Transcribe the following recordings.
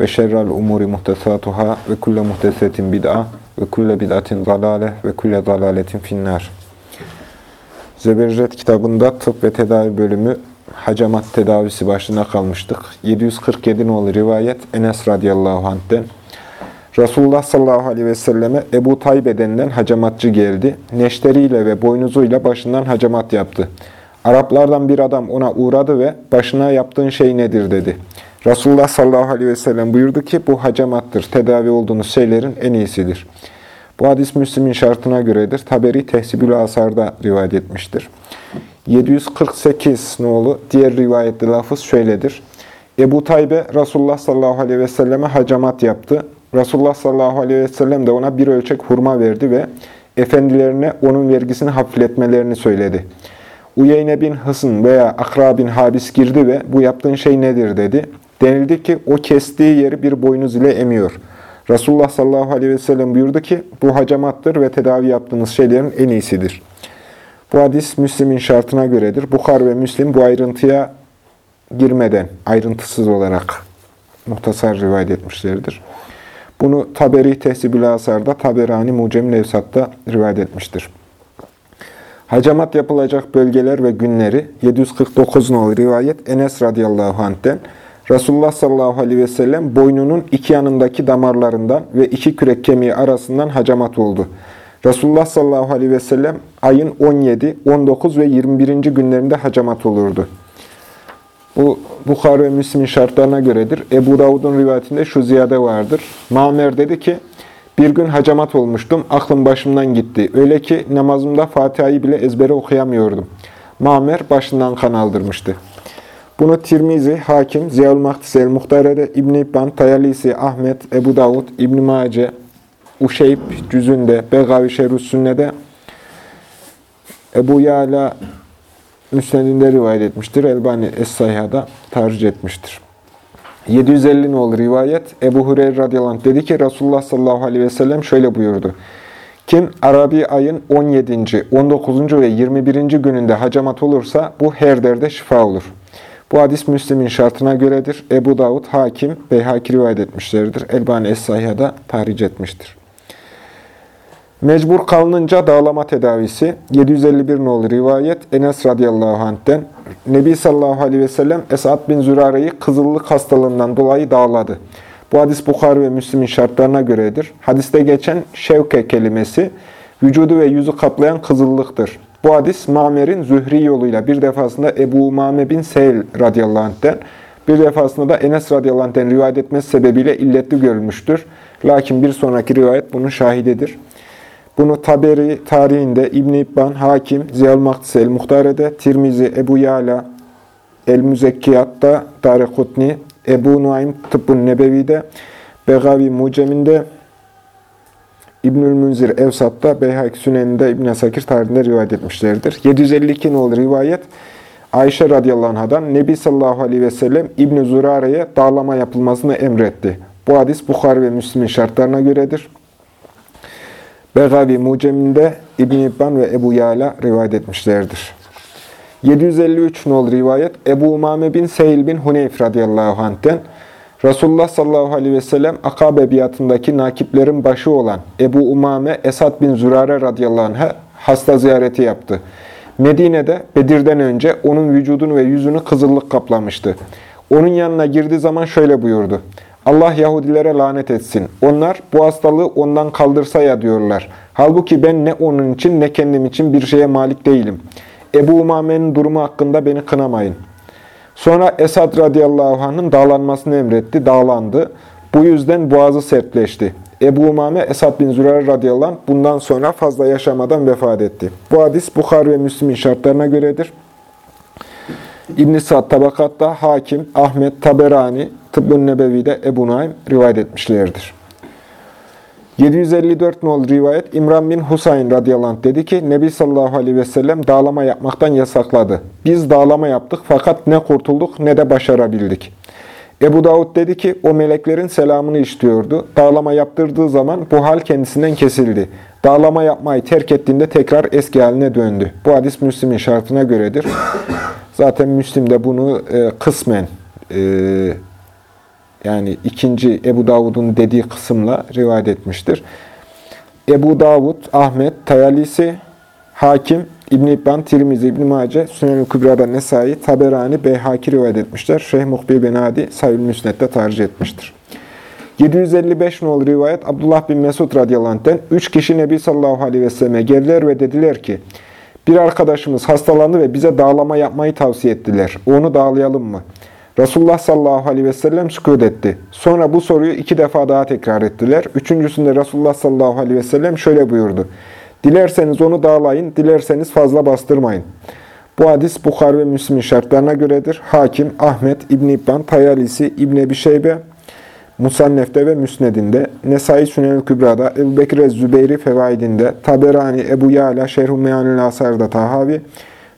ve şerrel umuri muhtesatuhâ ve kulle muhtesetin bid'a ve kulle bid'atin zalâle ve kulle zalâletin finnâr. Zebercet kitabında tıp ve tedavi bölümü hacamat tedavisi başına kalmıştık. 747 nolu rivayet Enes radıyallahu anh'ten. Resulullah sallallahu aleyhi ve selleme Ebu Taybe denilen hacamatçı geldi. Neşteriyle ve boynuzuyla başından hacamat yaptı. Araplardan bir adam ona uğradı ve başına yaptığın şey nedir dedi. Resulullah sallallahu aleyhi ve sellem buyurdu ki bu hacamattır. Tedavi olduğunuz şeylerin en iyisidir. Bu hadis Müslim'in şartına göredir. Taberi Tehsibül Asar'da rivayet etmiştir. 748 nolu diğer rivayette lafız şöyledir. Ebu Taybe Resulullah sallallahu aleyhi ve selleme hacamat yaptı. Resulullah sallallahu aleyhi ve sellem de ona bir ölçek hurma verdi ve efendilerine onun vergisini hafifletmelerini söyledi. Uyeyne bin Hısın veya Akra bin Habis girdi ve bu yaptığın şey nedir dedi. Denildi ki o kestiği yeri bir boynuz ile emiyor. Resulullah sallallahu aleyhi ve sellem buyurdu ki bu hacamattır ve tedavi yaptığınız şeylerin en iyisidir. Bu hadis Müslim'in şartına göredir. Bukhar ve Müslim bu ayrıntıya girmeden, ayrıntısız olarak muhtasar rivayet etmişlerdir. Bunu Taberi Tehsibül Asar'da, Taberani Mucem Nevsat'ta rivayet etmiştir. Hacamat yapılacak bölgeler ve günleri 749 nolu rivayet Enes radıyallahu anh'ten Resulullah sallallahu aleyhi ve sellem boynunun iki yanındaki damarlarından ve iki kürek kemiği arasından hacamat oldu. Resulullah sallallahu aleyhi ve sellem ayın 17, 19 ve 21. günlerinde hacamat olurdu. Bu Bukhara ve Müslim'in şartlarına göredir. Ebu Davud'un rivayetinde şu ziyade vardır. Mamer dedi ki, bir gün hacamat olmuştum, aklım başımdan gitti. Öyle ki namazımda Fatiha'yı bile ezbere okuyamıyordum. Mamer başından kan aldırmıştı. Bunu Tirmizi, Hakim, Ziyaül Mahdis el-Muhtare'de, İbn-i İbban, Tayalisi, Ahmet, Ebu Davud, İbn-i Mace, Uşeyb, Cüzünde, Begavi Şerus Sünne'de, Ebu Yala Müsned'inde rivayet etmiştir. Elbani Es-Sayha'da tercih etmiştir. 750 nolu rivayet Ebu Hureyre radıyallahu anh dedi ki Resulullah sallallahu aleyhi ve sellem şöyle buyurdu. Kim Arabi ayın 17. 19. ve 21. gününde hacamat olursa bu her derde şifa olur. Bu hadis Müslim'in şartına göredir. Ebu Davud, Hakim, Beyhaki rivayet etmişlerdir. Elbani Es-Sayha'da tahric etmiştir. Mecbur kalınınca dağlama tedavisi 751 nolu rivayet Enes radıyallahu anh'ten Nebi sallallahu aleyhi ve sellem Esad bin Zürare'yi kızıllık hastalığından dolayı dağladı. Bu hadis Bukhari ve Müslim'in şartlarına göredir. Hadiste geçen şevke kelimesi vücudu ve yüzü kaplayan kızıllıktır. Bu hadis Mamer'in Zühri yoluyla bir defasında Ebu Umame bin Seyl radıyallahu anh'ten bir defasında da Enes radıyallahu anh'ten rivayet etmesi sebebiyle illetli görülmüştür. Lakin bir sonraki rivayet bunun şahidedir. Bunu Taberi tarihinde İbn İbban, Hakim, Ziyal Mahdisi el-Muhtare'de, Tirmizi, Ebu Yala, El-Müzekkiyat'ta, Darekutni, Ebu Nuaym Tıbbun Nebevi'de, Begavi Mucem'inde, İbnül Münzir Evsat'ta, Beyhak Sünen'inde, İbn Sakir tarihinde rivayet etmişlerdir. 752 nolu rivayet Ayşe radıyallahu anhadan Nebi sallallahu aleyhi ve sellem İbn Zurare'ye dağlama yapılmasını emretti. Bu hadis Bukhari ve Müslim'in şartlarına göredir. Begavi Mucem'inde İbn-i İbban ve Ebu Yala rivayet etmişlerdir. 753 nol rivayet Ebu Umame bin Seyil bin Huneyf radıyallahu anh'ten Resulullah sallallahu aleyhi ve sellem Akabe biatındaki nakiplerin başı olan Ebu Umame Esad bin Zürare radıyallahu anh'a hasta ziyareti yaptı. Medine'de Bedir'den önce onun vücudunu ve yüzünü kızıllık kaplamıştı. Onun yanına girdiği zaman şöyle buyurdu. Allah Yahudilere lanet etsin. Onlar bu hastalığı ondan kaldırsa ya diyorlar. Halbuki ben ne onun için ne kendim için bir şeye malik değilim. Ebu Umame'nin durumu hakkında beni kınamayın. Sonra Esad radıyallahu anh'ın dağlanmasını emretti. Dağlandı. Bu yüzden boğazı sertleşti. Ebu Umame Esad bin Zürer radıyallahu anh bundan sonra fazla yaşamadan vefat etti. Bu hadis Bukhari ve Müslim'in şartlarına göredir. İbn-i Sa'd tabakatta Hakim, Ahmet, Taberani, Tıbbun Nebevi'de Ebu Naim rivayet etmişlerdir. 754 nol rivayet İmran bin Husayn radıyallahu anh dedi ki Nebi sallallahu aleyhi ve sellem dağlama yapmaktan yasakladı. Biz dağlama yaptık fakat ne kurtulduk ne de başarabildik. Ebu Davud dedi ki o meleklerin selamını işliyordu. Dağlama yaptırdığı zaman bu hal kendisinden kesildi. Dağlama yapmayı terk ettiğinde tekrar eski haline döndü. Bu hadis Müslim'in şartına göredir. Zaten Müslim de bunu e, kısmen e, yani ikinci Ebu Davud'un dediği kısımla rivayet etmiştir. Ebu Davud, Ahmet, Tayalisi, Hakim, İbn-i İbban, Tirmizi, İbn-i Mace, Sünen-i Kübra'da Nesai, Taberani, Beyhaki rivayet etmişler. Şeyh Muhbir bin Adi, Sayül Müsnet'te tercih etmiştir. 755 nol rivayet Abdullah bin Mesud radıyallahu anh'ten üç kişi Nebi sallallahu aleyhi ve selleme geldiler ve dediler ki bir arkadaşımız hastalandı ve bize dağlama yapmayı tavsiye ettiler. Onu dağlayalım mı? Resulullah sallallahu aleyhi ve sellem sükut etti. Sonra bu soruyu iki defa daha tekrar ettiler. Üçüncüsünde Resulullah sallallahu aleyhi ve sellem şöyle buyurdu. Dilerseniz onu dağlayın, dilerseniz fazla bastırmayın. Bu hadis Bukhar ve Müslim'in şartlarına göredir. Hakim, Ahmet, İbn-i İbban, Tayalisi, İbn-i Ebi Musannef'te ve Müsned'inde, Nesai Sünel Kübra'da, Ebu Bekir Zübeyri Fevaidinde, Taberani, Ebu Yala, Şerh-i Meyanül Asar'da Tahavi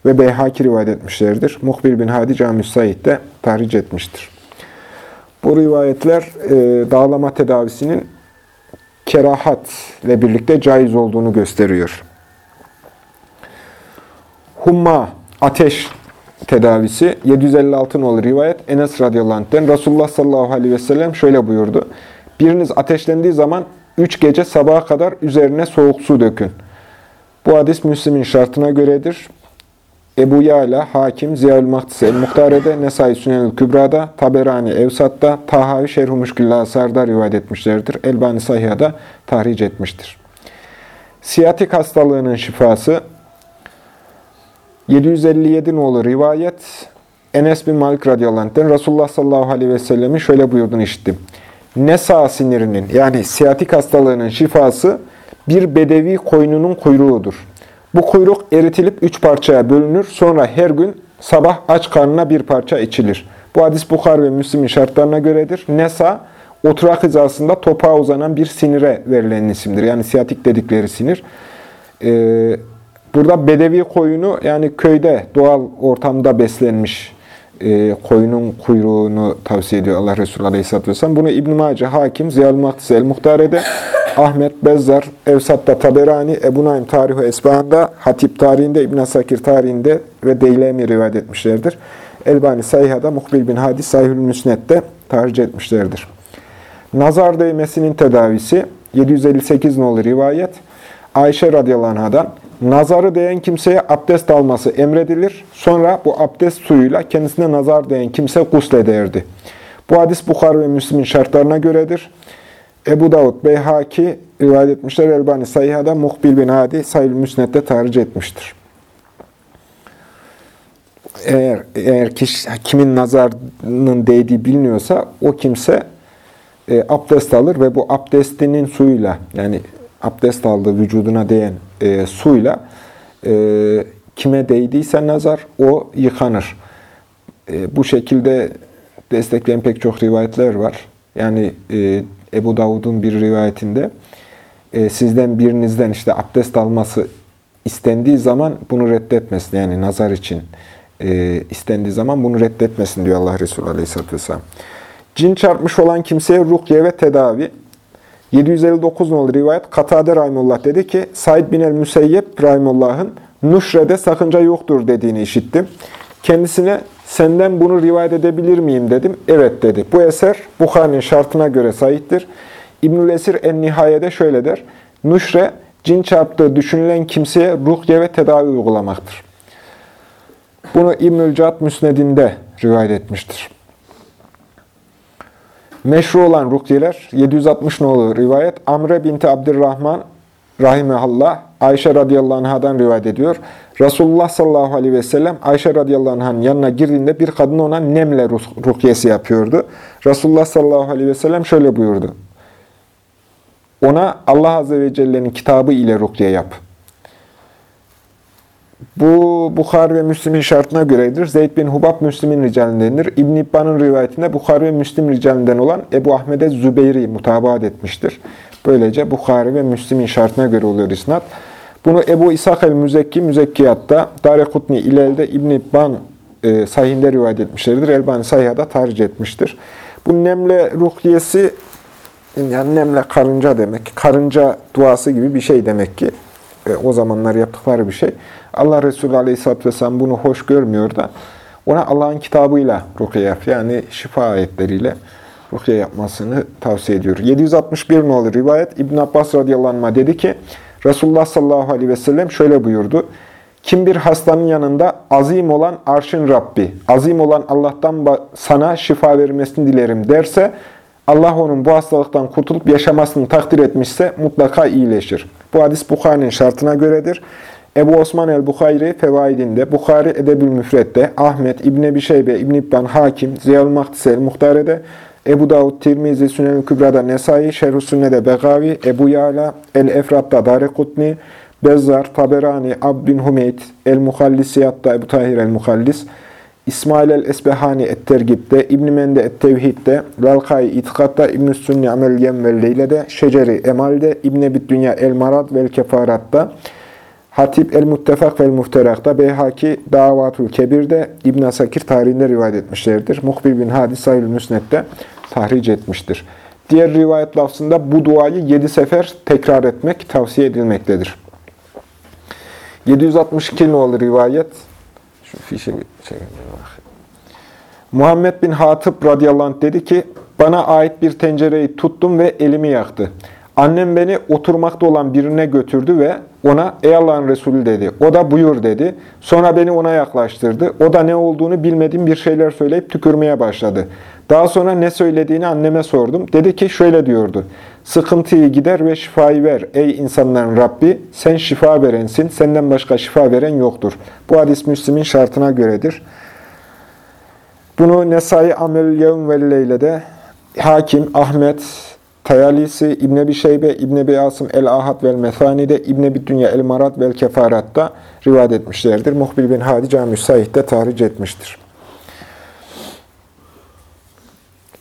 ve Beyhaki rivayet etmişlerdir. Muhbir bin Hadi Cami Said de tahric etmiştir. Bu rivayetler e, dağlama tedavisinin kerahat ile birlikte caiz olduğunu gösteriyor. Humma, ateş tedavisi 756 nolu rivayet Enes radıyallahu anh'ten Resulullah sallallahu aleyhi ve sellem şöyle buyurdu. Biriniz ateşlendiği zaman üç gece sabaha kadar üzerine soğuk su dökün. Bu hadis Müslim'in şartına göredir. Ebu Yala, Hakim, Ziyal Mahdisi El-Muhtare'de, Nesai Sünel Kübra'da, Taberani Evsat'ta, Tahavi Şerh-i Müşküllâ Asar'da rivayet etmişlerdir. Elbani Sahiha'da tahric etmiştir. Siyatik hastalığının şifası 757 nolu rivayet Enes bin Malik radıyallahu anh'ten Resulullah sallallahu aleyhi ve sellemin şöyle buyurduğunu işittim. Nesa sinirinin yani siyatik hastalığının şifası bir bedevi koyununun kuyruğudur. Bu kuyruk eritilip üç parçaya bölünür. Sonra her gün sabah aç karnına bir parça içilir. Bu hadis Bukhar ve Müslim'in şartlarına göredir. Nesa, oturak hizasında topağa uzanan bir sinire verilen isimdir. Yani siyatik dedikleri sinir. Ee, burada bedevi koyunu yani köyde doğal ortamda beslenmiş e, koyunun kuyruğunu tavsiye ediyor Allah Resulü Aleyhisselatü Vesselam. Bunu İbn-i Mace, Hakim, Ziyal Mahdisi El-Muhtare'de Ahmet, Bezzar, Evsat'ta Taberani, Ebu Naim Tarihu Esbahanda, Hatip tarihinde, İbn Sakir tarihinde ve Deylemi rivayet etmişlerdir. Elbani Sayha'da, Muhbil bin Hadis, Sayhül Müsnet'te tercih etmişlerdir. Nazar değmesinin tedavisi 758 nolu rivayet. Ayşe radıyallahu anh'dan nazarı değen kimseye abdest alması emredilir. Sonra bu abdest suyuyla kendisine nazar değen kimse guslederdi. Bu hadis Bukhar ve Müslim'in şartlarına göredir. Ebu Davud Beyhaki rivayet etmişler. Elbani Sayha'da Muhbil bin Hadi Sayül Müsnet'te tarih etmiştir. Eğer, eğer kişi, kimin nazarının değdiği biliniyorsa o kimse e, abdest alır ve bu abdestinin suyuyla yani abdest aldığı vücuduna değen e, suyla e, kime değdiyse nazar o yıkanır. E, bu şekilde destekleyen pek çok rivayetler var. Yani e, Ebu Davud'un bir rivayetinde e, sizden birinizden işte abdest alması istendiği zaman bunu reddetmesin. Yani nazar için e, istendiği zaman bunu reddetmesin diyor Allah Resulü Aleyhisselatü Vesselam. Cin çarpmış olan kimseye rukiye ve tedavi. 759 nolu rivayet Katade Rahimullah dedi ki Said bin el-Müseyyep Rahimullah'ın Nuşre'de sakınca yoktur dediğini işittim. Kendisine senden bunu rivayet edebilir miyim dedim. Evet dedi. Bu eser Bukhari'nin şartına göre sahiptir. İbnül Esir en-Nihaye'de şöyle der. Nuşre, cin çarptığı düşünülen kimseye ruhye ve tedavi uygulamaktır. Bunu İbnül Cad Müsned'inde rivayet etmiştir. Meşru olan rukiyeler 760 nolu rivayet Amre binti Abdurrahman rahimehallah Ayşe radıyallahu anhadan rivayet ediyor. Resulullah sallallahu aleyhi ve sellem Ayşe radıyallahu anh'ın yanına girdiğinde bir kadın ona nemle rukyesi yapıyordu. Resulullah sallallahu aleyhi ve sellem şöyle buyurdu. Ona Allah azze ve celle'nin kitabı ile rukye yap. Bu Bukhari ve Müslim'in şartına göredir. Zeyd bin Hubab Müslim'in ricalindendir. İbn İbban'ın rivayetinde Bukhari ve Müslim ricalinden olan Ebu Ahmed'e Zübeyri mutabaat etmiştir. Böylece Bukhari ve Müslim'in şartına göre oluyor isnat. Bunu Ebu İshak el-Müzekki Müzekkiyatta, Darekutni İlel'de İbn-i İbban e, sahihinde rivayet etmişlerdir. Elbani sahihada tarih etmiştir. Bu nemle ruhiyesi, yani nemle karınca demek, karınca duası gibi bir şey demek ki. E, o zamanlar yaptıkları bir şey. Allah Resulü Aleyhisselatü Vesselam bunu hoş görmüyor da ona Allah'ın kitabıyla rukiye yap, yani şifa ayetleriyle rukiye yapmasını tavsiye ediyor. 761 ne olur rivayet İbn Abbas radıyallahu anh dedi ki Resulullah sallallahu aleyhi ve sellem şöyle buyurdu. Kim bir hastanın yanında azim olan arşın Rabbi, azim olan Allah'tan sana şifa vermesini dilerim derse, Allah onun bu hastalıktan kurtulup yaşamasını takdir etmişse mutlaka iyileşir. Bu hadis Bukhari'nin şartına göredir. Ebu Osman el-Bukhari Fevaidinde, Bukhari Edebül Müfret'te, Ahmet, İbn Ebi Şeybe, İbn İbban Hakim, Ziyal Mahdisel Muhtare'de, Ebu Davud, Tirmizi, Sünen-i Kübra'da Nesai, Şerh-ü Sünne'de Begavi, Ebu Yala, El-Efrat'ta Darekutni, Bezzar, Taberani, Ab bin Hümeyt, El-Muhallisiyat'ta Ebu Tahir el-Muhallis, İsmail el-Esbehani et-Tergib'de, İbn-i Mende et-Tevhid'de, Lalkai İtikad'da, İbn-i Sünni Amel ve Leyle'de, Şeceri Emal'de, İbn-i Dünya El-Marad ve El-Kefarat'ta, Hatip el-Muttefak ve el-Muhterak'ta, Beyhaki Davatul Kebir'de, İbn Sakir tarihinde rivayet etmişlerdir. Muhbir bin Hadis Sayül Müsnet'te tahric etmiştir. Diğer rivayet lafzında bu duayı yedi sefer tekrar etmek tavsiye edilmektedir. 762 nolu rivayet. Şu fişe çekelim. Muhammed bin Hatip radıyallahu anh dedi ki, bana ait bir tencereyi tuttum ve elimi yaktı. Annem beni oturmakta olan birine götürdü ve ona ey Allah'ın Resulü dedi. O da buyur dedi. Sonra beni ona yaklaştırdı. O da ne olduğunu bilmediğim bir şeyler söyleyip tükürmeye başladı. Daha sonra ne söylediğini anneme sordum. Dedi ki şöyle diyordu. Sıkıntıyı gider ve şifayı ver ey insanların Rabbi. Sen şifa verensin. Senden başka şifa veren yoktur. Bu hadis Müslim'in şartına göredir. Bunu Nesai Amel Yevm ve Leyle'de Hakim, Ahmet, Tayalisi, İbn Ebi Şeybe, İbn Ebi Asım el-Ahad vel Mesani'de, İbn Ebi Dünya el-Marat vel Kefarat'ta rivayet etmişlerdir. Muhbil bin Hadi Cami Saih'te tahric etmiştir.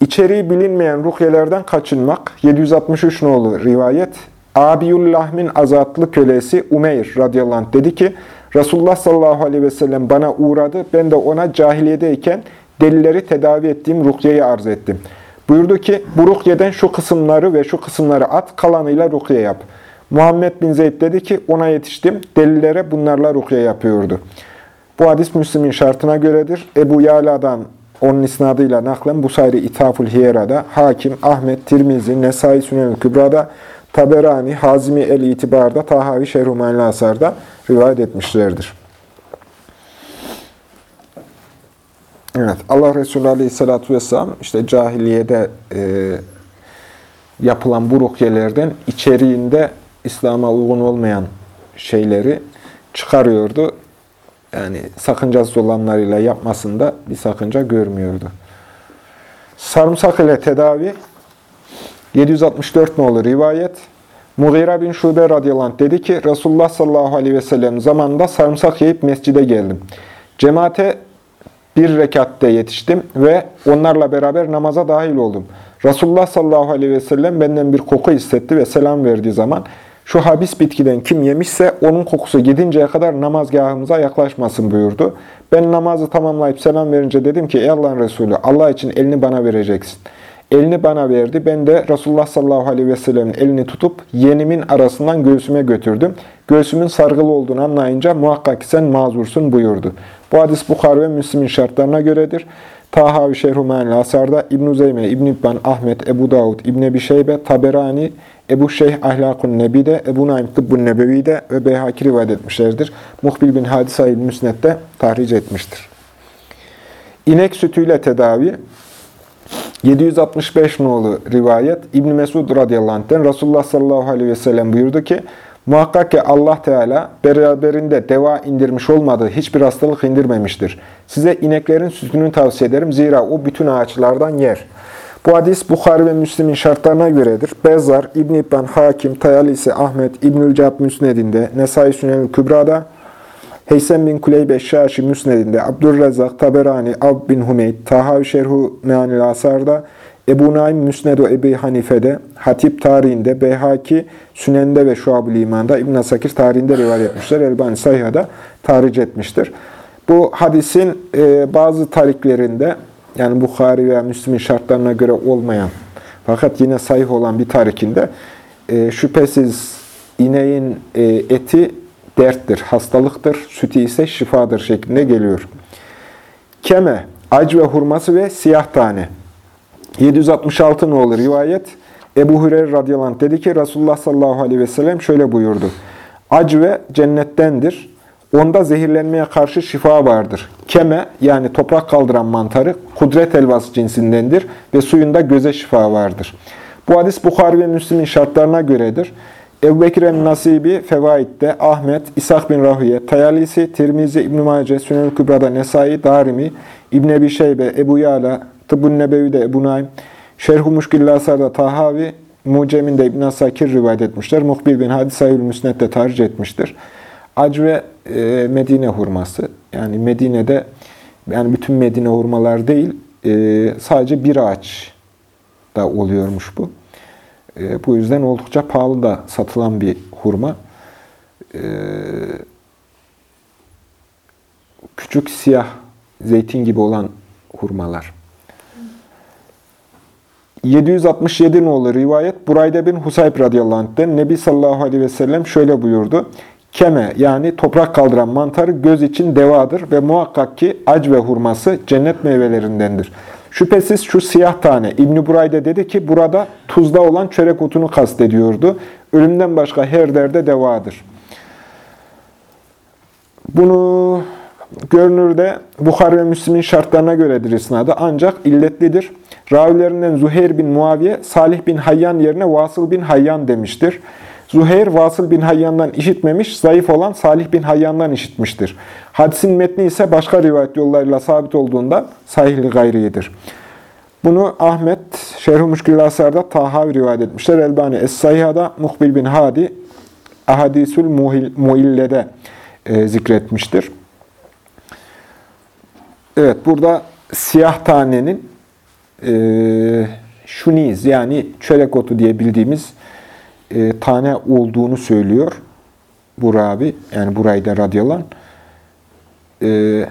İçeriği bilinmeyen ruhyelerden kaçınmak 763 nolu rivayet. Abiyullahmin azatlı kölesi Umeyr radıyallahu anh dedi ki Resulullah sallallahu aleyhi ve sellem bana uğradı. Ben de ona cahiliyedeyken delileri tedavi ettiğim rukiyeyi arz ettim. Buyurdu ki, bu rukyeden şu kısımları ve şu kısımları at, kalanıyla rukye yap. Muhammed bin Zeyd dedi ki, ona yetiştim, delillere bunlarla rukye yapıyordu. Bu hadis Müslim'in şartına göredir. Ebu Yala'dan onun isnadıyla naklen Busayri İtaful Hiyera'da, Hakim, Ahmet, Tirmizi, Nesai Sünnel Kübra'da, Taberani, Hazimi El-İtibar'da, Tahavi Şerhumayla Asar'da rivayet etmişlerdir. Evet, Allah Resulü Aleyhisselatü Vesselam işte cahiliyede e, yapılan bu rukyelerden içeriğinde İslam'a uygun olmayan şeyleri çıkarıyordu. Yani sakıncasız olanlarıyla yapmasında bir sakınca görmüyordu. Sarımsak ile tedavi 764 nolu rivayet. Mughira bin Şube radıyallahu dedi ki Resulullah sallallahu aleyhi ve sellem zamanında sarımsak yiyip mescide geldim. Cemaate bir rekatte yetiştim ve onlarla beraber namaza dahil oldum. Resulullah sallallahu aleyhi ve sellem benden bir koku hissetti ve selam verdiği zaman şu habis bitkiden kim yemişse onun kokusu gidinceye kadar namazgahımıza yaklaşmasın buyurdu. Ben namazı tamamlayıp selam verince dedim ki ey Allah'ın Resulü Allah için elini bana vereceksin. Elini bana verdi. Ben de Resulullah sallallahu aleyhi ve sellem'in elini tutup yenimin arasından göğsüme götürdüm. Göğsümün sargılı olduğunu anlayınca muhakkak sen mazursun buyurdu. Bu hadis Bukhar ve Müslim'in şartlarına göredir. Tahavi Şerhumanil Asar'da İbn-i Zeyme, ibn İbban, Ahmet, Ebu Davud, İbn Ebi Şeybe, Taberani, Ebu Şeyh Ahlakun Nebi'de, Ebu Naim Tıbbun Nebevi'de ve Beyhaki rivayet etmişlerdir. Muhbil bin Hadisayil Müsnet'te tahric etmiştir. İnek sütüyle tedavi 765 nolu rivayet İbn Mesud radıyallahu anh'ten Resulullah sallallahu aleyhi ve sellem buyurdu ki Muhakkak ki Allah Teala beraberinde deva indirmiş olmadığı hiçbir hastalık indirmemiştir. Size ineklerin sütünü tavsiye ederim. Zira o bütün ağaçlardan yer. Bu hadis Bukhari ve Müslim'in şartlarına göredir. Bezzar, İbn İbban, Hakim, Tayalisi, Ahmet, İbnül Cab Müsned'inde, Nesai Sünel Kübra'da, Heysem bin Kuleybe Şaşi Müsned'inde, Abdurrezzak, Taberani, Ab bin Humeyd, Tahavi Şerhu Meanil Asar'da, Ebu Naim Müsned-i Ebi Hanife'de, Hatip tarihinde, Beyhaki Sünen'de ve Şuab-ı İman'da, İbn-i Sakir tarihinde rivayet etmişler. Elbani Sayha'da tarih etmiştir. Bu hadisin e, bazı tariklerinde, yani Bukhari veya Müslim'in şartlarına göre olmayan, fakat yine sahih olan bir tarikinde, e, şüphesiz ineğin e, eti derttir, hastalıktır, sütü ise şifadır şeklinde geliyor. Keme, ac ve hurması ve siyah tane. 766 olur rivayet. Ebu Hureyre radıyallahu anh dedi ki Resulullah sallallahu aleyhi ve sellem şöyle buyurdu. Ac ve cennettendir. Onda zehirlenmeye karşı şifa vardır. Keme yani toprak kaldıran mantarı kudret elvası cinsindendir ve suyunda göze şifa vardır. Bu hadis Bukhari ve Müslim'in şartlarına göredir. Ebu Bekir el-Nasibi Fevaid'de, Ahmet, İshak bin Rahüye, Tayalisi, Tirmizi, İbn-i Mace, Sünel Kübra'da Nesai, Darimi, İbn Ebi Şeybe, Ebu Yala, Tıbbun Nebevi'de Ebu Naim, Şerh-u Muşkil Asar'da Tahavi, Mucem'inde İbn Asakir rivayet etmişler. Muhbir bin Hadis Sayül Müsned'de tercih etmiştir. Ac ve e, Medine hurması. Yani Medine'de, yani bütün Medine hurmalar değil, e, sadece bir ağaç da oluyormuş bu. E, bu yüzden oldukça pahalı da satılan bir hurma. E, küçük siyah zeytin gibi olan hurmalar. 767 nolu rivayet Burayda bin Husayb radıyallahu anh'den Nebi sallallahu aleyhi ve sellem şöyle buyurdu. Keme yani toprak kaldıran mantarı göz için devadır ve muhakkak ki ac ve hurması cennet meyvelerindendir. Şüphesiz şu siyah tane İbn Burayda dedi ki burada tuzda olan çörek otunu kastediyordu. Ölümden başka her derde devadır. Bunu görünürde Bukhari ve Müslim'in şartlarına göredir isnadı ancak illetlidir. Ravilerinden Zuhair bin Muaviye, Salih bin Hayyan yerine Vasıl bin Hayyan demiştir. Zuhair, Vasıl bin Hayyan'dan işitmemiş, zayıf olan Salih bin Hayyan'dan işitmiştir. Hadisin metni ise başka rivayet yollarıyla sabit olduğunda sahihli gayriyedir. Bunu Ahmet, Şerh-i Müşkül Asar'da Tahavi rivayet etmişler. Elbani Es-Sayha'da Muhbil bin Hadi, Ahadisül Muille'de e, zikretmiştir. Evet, burada siyah tanenin e, şuniz yani çörek otu diye bildiğimiz e, tane olduğunu söylüyor bu Rabi, yani Burayda radıyallahu e,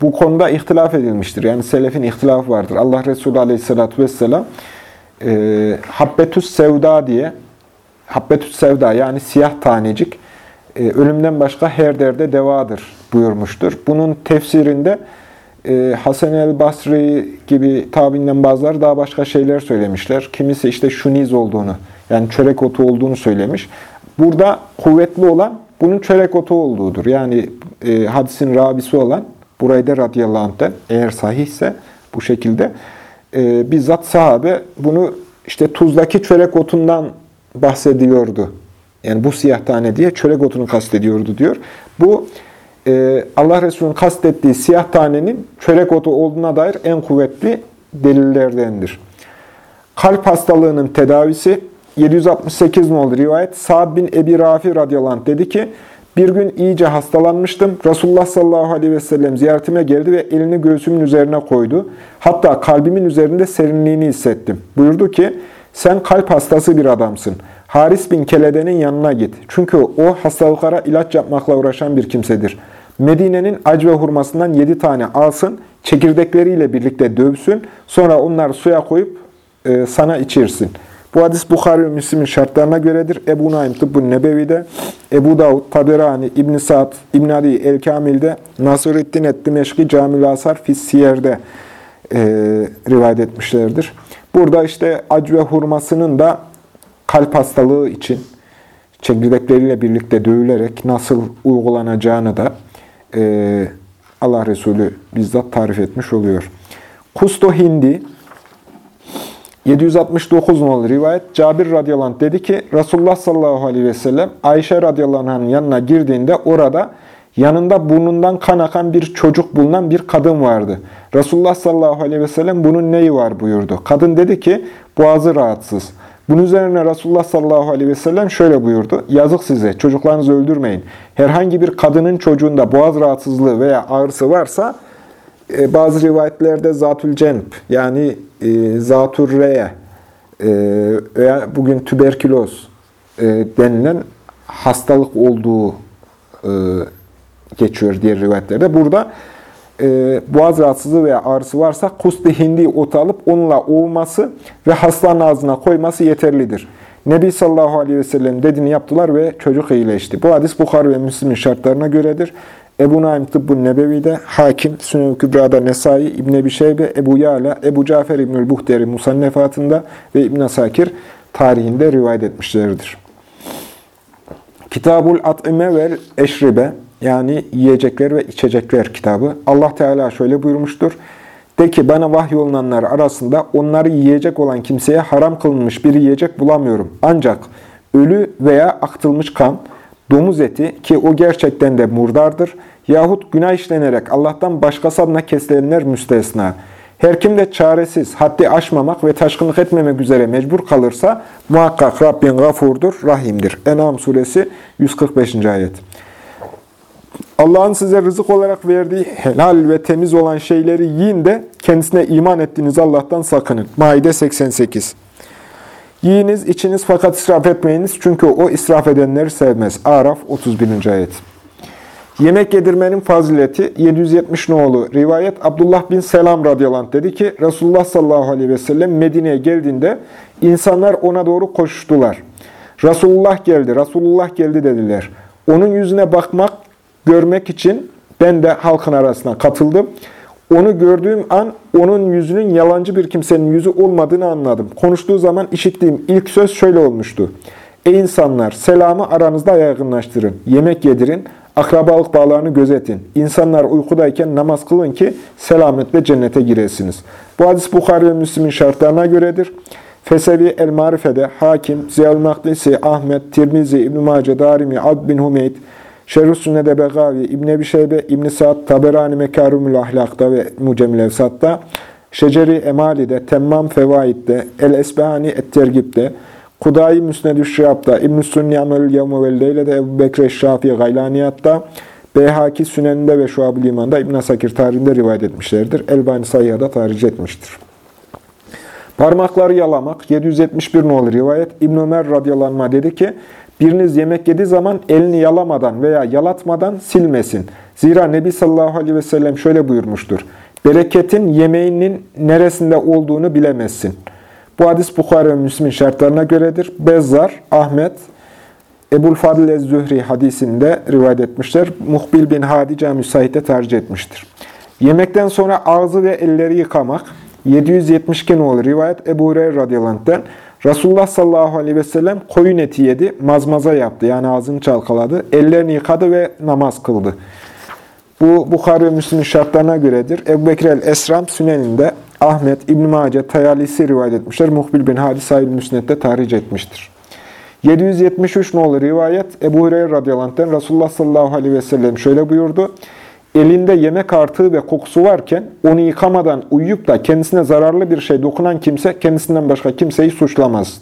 bu konuda ihtilaf edilmiştir. Yani selefin ihtilafı vardır. Allah Resulü aleyhissalatü vesselam e, Habbetüs Sevda diye Habbetüs Sevda yani siyah tanecik e, ölümden başka her derde devadır buyurmuştur. Bunun tefsirinde e, Hasan el Basri gibi tabinden bazıları daha başka şeyler söylemişler. Kimisi işte şuniz olduğunu, yani çörek otu olduğunu söylemiş. Burada kuvvetli olan bunun çörek otu olduğudur. Yani e, hadisin rabisi olan Burayda radıyallahu anh'ten eğer sahihse bu şekilde e, bizzat sahabe bunu işte tuzdaki çörek otundan bahsediyordu. Yani bu siyah tane diye çörek otunu kastediyordu diyor. Bu Allah Resulü'nün kastettiği siyah tanenin çörek otu olduğuna dair en kuvvetli delillerdendir. Kalp hastalığının tedavisi 768 oldu rivayet. Sa'd bin Ebi Rafi radıyallahu dedi ki, bir gün iyice hastalanmıştım. Resulullah sallallahu aleyhi ve sellem ziyaretime geldi ve elini göğsümün üzerine koydu. Hatta kalbimin üzerinde serinliğini hissettim. Buyurdu ki, sen kalp hastası bir adamsın. Haris bin Kelede'nin yanına git. Çünkü o hastalıklara ilaç yapmakla uğraşan bir kimsedir. Medine'nin ac hurmasından yedi tane alsın, çekirdekleriyle birlikte dövsün, sonra onları suya koyup e, sana içirsin. Bu hadis Bukhari ve Müslim'in şartlarına göredir. Ebu Naim Tıbbun Nebevi'de, Ebu Davud, Taberani, İbn Sa'd, İbn Adi El-Kamil'de, Nasırüddin Et-Dimeşki Camil Asar Fissiyer'de e, rivayet etmişlerdir. Burada işte ac hurmasının da kalp hastalığı için çekirdekleriyle birlikte dövülerek nasıl uygulanacağını da e, Allah Resulü bizzat tarif etmiş oluyor. Kusto Hindi 769 nolu rivayet Cabir radıyallahu dedi ki Resulullah sallallahu aleyhi ve sellem Ayşe radıyallahu anh'ın yanına girdiğinde orada yanında burnundan kan akan bir çocuk bulunan bir kadın vardı. Resulullah sallallahu aleyhi ve sellem bunun neyi var buyurdu. Kadın dedi ki boğazı rahatsız. Bunun üzerine Resulullah sallallahu aleyhi ve sellem şöyle buyurdu. Yazık size, çocuklarınızı öldürmeyin. Herhangi bir kadının çocuğunda boğaz rahatsızlığı veya ağrısı varsa e, bazı rivayetlerde zatül cenb yani e, zatur reye e, bugün tüberküloz e, denilen hastalık olduğu e, geçiyor diğer rivayetlerde. Burada e, boğaz rahatsızlığı veya ağrısı varsa kusti hindi otu alıp onunla ovması ve hastanın ağzına koyması yeterlidir. Nebi sallallahu aleyhi ve sellem dediğini yaptılar ve çocuk iyileşti. Bu hadis Bukhari ve Müslim'in şartlarına göredir. Ebu Naim Tıbbun Nebevi'de, Hakim, Sünev-i Kübra'da Nesai, İbn Ebi Şeybe, Ebu Yala, Ebu Cafer İbnül Buhteri Musannefatında ve İbn Asakir tarihinde rivayet etmişlerdir. Kitabul At'ime vel Eşribe yani yiyecekler ve içecekler kitabı. Allah Teala şöyle buyurmuştur. De ki bana vahyolunanlar arasında onları yiyecek olan kimseye haram kılınmış bir yiyecek bulamıyorum. Ancak ölü veya aktılmış kan, domuz eti ki o gerçekten de murdardır yahut günah işlenerek Allah'tan başkası adına kesilenler müstesna. Her kim de çaresiz, haddi aşmamak ve taşkınlık etmemek üzere mecbur kalırsa muhakkak Rabbin gafurdur, rahimdir. En'am suresi 145. ayet. Allah'ın size rızık olarak verdiği helal ve temiz olan şeyleri yiyin de kendisine iman ettiğiniz Allah'tan sakının. Maide 88 Yiyiniz, içiniz fakat israf etmeyiniz çünkü o israf edenleri sevmez. Araf 31. ayet. Yemek yedirmenin fazileti 770 nolu rivayet Abdullah bin Selam radıyallahu dedi ki Resulullah sallallahu aleyhi ve sellem Medine'ye geldiğinde insanlar ona doğru koşuştular. Resulullah geldi, Resulullah geldi dediler. Onun yüzüne bakmak, görmek için ben de halkın arasına katıldım. Onu gördüğüm an onun yüzünün yalancı bir kimsenin yüzü olmadığını anladım. Konuştuğu zaman işittiğim ilk söz şöyle olmuştu. Ey insanlar selamı aranızda yaygınlaştırın, yemek yedirin, akrabalık bağlarını gözetin. İnsanlar uykudayken namaz kılın ki selametle cennete giresiniz. Bu hadis Bukhari ve Müslim'in şartlarına göredir. Fesevi El-Marife'de Hakim, Ziyal Makdisi, Ahmet, Tirmizi, İbn-i Mace, Darimi, Abd bin Humeyd, Şerh-ü Sünne'de Begavi, İbn Ebi Şeybe, İbn Sa'd, Taberani Mekarumul Ahlak'ta ve Mucemil Evsat'ta, Şeceri Emali'de, Temmam Fevaid'de, El-Esbehani Et-Tergib'de, Kudayi Müsned-ü Şihab'da, İbn-i Sünni Amelül Yevme vel Leyle'de, Ebu Bekre Şafii Gaylaniyat'ta, Beyhaki Sünen'inde ve Şuab-ı Liman'da İbn Asakir tarihinde rivayet etmişlerdir. Elbani Sayyah'da tarih etmiştir. Parmakları yalamak, 771 nolu rivayet. İbn Ömer radıyallahu anh dedi ki, biriniz yemek yediği zaman elini yalamadan veya yalatmadan silmesin. Zira Nebi sallallahu aleyhi ve sellem şöyle buyurmuştur. Bereketin yemeğinin neresinde olduğunu bilemezsin. Bu hadis Bukhara ve Müslim'in şartlarına göredir. Bezzar, Ahmet, Ebul Fadıl Ez-Zühri hadisinde rivayet etmişler. Muhbil bin Hadice müsaitte tercih etmiştir. Yemekten sonra ağzı ve elleri yıkamak, 772 olur rivayet Ebu Hureyre radıyallahu anh'ten. Resulullah sallallahu aleyhi ve sellem koyun eti yedi, mazmaza yaptı. Yani ağzını çalkaladı, ellerini yıkadı ve namaz kıldı. Bu Bukhari ve Müslim'in şartlarına göredir. Ebu Bekir el-Esram Sünen'inde Ahmet, İbn-i Mace, Tayalisi rivayet etmişler. Muhbil bin Hadis Sahil Müsned'de tarih etmiştir. 773 nolu rivayet Ebu Hureyre radıyallahu anh'ten Resulullah sallallahu aleyhi ve sellem şöyle buyurdu. Elinde yemek artığı ve kokusu varken onu yıkamadan uyuyup da kendisine zararlı bir şey dokunan kimse kendisinden başka kimseyi suçlamaz.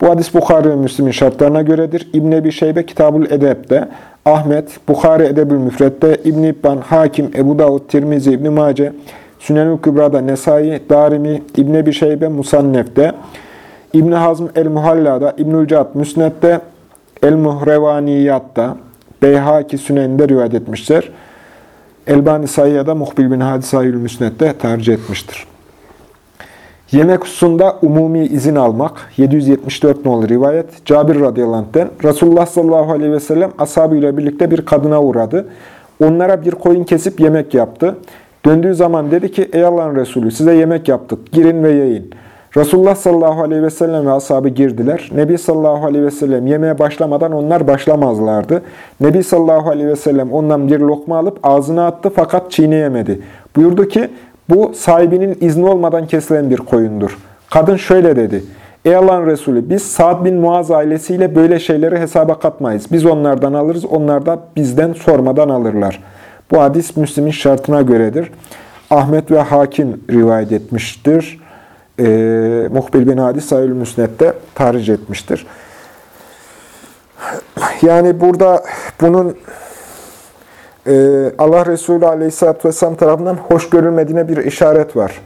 Bu hadis Bukhari ve Müslim'in şartlarına göredir. İbn Ebi Şeybe Kitabul Edeb'de, Ahmet, Bukhari Edebül Müfret'te, İbn İbban, Hakim, Ebu Davud, Tirmizi, İbn Mace, Sünen-ü Kübra'da Nesai, Darimi, İbn Ebi Şeybe Musannef'te, İbn Hazm El-Muhalla'da, İbnül Cad Müsned'de, El-Muhrevaniyat'ta, Beyhaki Sünen'de rivayet etmişler. Elbani Sayya'da Muhbil bin Hadisayül Müsned'de tercih etmiştir. Yemek hususunda umumi izin almak, 774 nolu rivayet, Cabir radıyallahu anh'den, Resulullah sallallahu aleyhi ve sellem ashabıyla birlikte bir kadına uğradı. Onlara bir koyun kesip yemek yaptı. Döndüğü zaman dedi ki, ey Allah'ın Resulü size yemek yaptık, girin ve yiyin. Resulullah sallallahu aleyhi ve sellem ve ashabı girdiler. Nebi sallallahu aleyhi ve sellem yemeğe başlamadan onlar başlamazlardı. Nebi sallallahu aleyhi ve sellem ondan bir lokma alıp ağzına attı fakat çiğneyemedi. Buyurdu ki bu sahibinin izni olmadan kesilen bir koyundur. Kadın şöyle dedi. Ey Allah'ın Resulü biz Sa'd bin Muaz ailesiyle böyle şeyleri hesaba katmayız. Biz onlardan alırız, onlar da bizden sormadan alırlar. Bu hadis Müslim'in şartına göredir. Ahmet ve Hakim rivayet etmiştir e, Muhbil bin Hadi Sayül Müsnet'te tarih etmiştir. Yani burada bunun e, Allah Resulü Aleyhisselatü Vesselam tarafından hoş görülmediğine bir işaret var.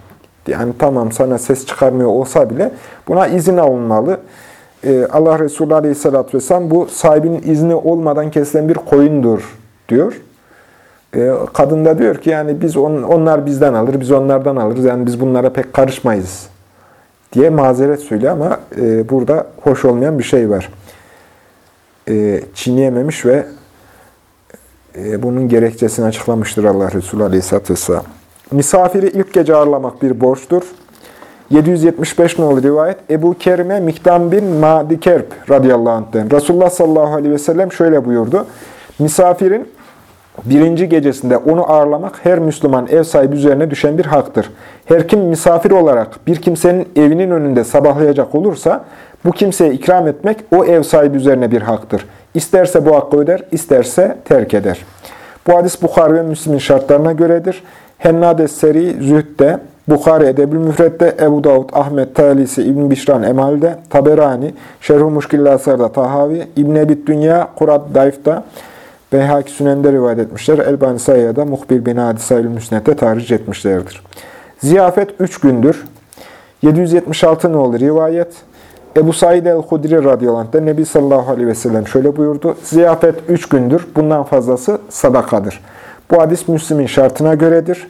Yani tamam sana ses çıkarmıyor olsa bile buna izin alınmalı. E, Allah Resulü Aleyhisselatü Vesselam bu sahibinin izni olmadan kesilen bir koyundur diyor. E, kadın da diyor ki yani biz on, onlar bizden alır, biz onlardan alırız. Yani biz bunlara pek karışmayız diye mazeret söylüyor ama e, burada hoş olmayan bir şey var. E, çiğneyememiş ve e, bunun gerekçesini açıklamıştır Allah Resulü Aleyhisselatü Vesselam. Misafiri ilk gece ağırlamak bir borçtur. 775 nolu rivayet Ebu Kerime Miktam bin Madi Kerb radıyallahu anh'den. Resulullah sallallahu aleyhi ve sellem şöyle buyurdu. Misafirin birinci gecesinde onu ağırlamak her Müslüman ev sahibi üzerine düşen bir haktır. Her kim misafir olarak bir kimsenin evinin önünde sabahlayacak olursa bu kimseye ikram etmek o ev sahibi üzerine bir haktır. İsterse bu hakkı öder, isterse terk eder. Bu hadis Bukhari ve Müslim'in şartlarına göredir. Hennades Seri Zühd'de, Bukhari Edebül Müfret'te, Ebu Davud, Ahmet Talisi, İbn Bişran Emal'de, Taberani, Şerhu Muşkilli Asar'da Tahavi, İbn Ebit Dünya, Kurat Dayf'da, Beyhaki Sünen'de rivayet etmişler. Elbani Sayya'da Muhbir bin Hadisayül Müsnet'te tarih etmişlerdir. Ziyafet üç gündür. 776 ne olur rivayet. Ebu Said el-Hudri radıyallahu anh Nebi sallallahu aleyhi ve sellem şöyle buyurdu. Ziyafet üç gündür. Bundan fazlası sadakadır. Bu hadis Müslim'in şartına göredir.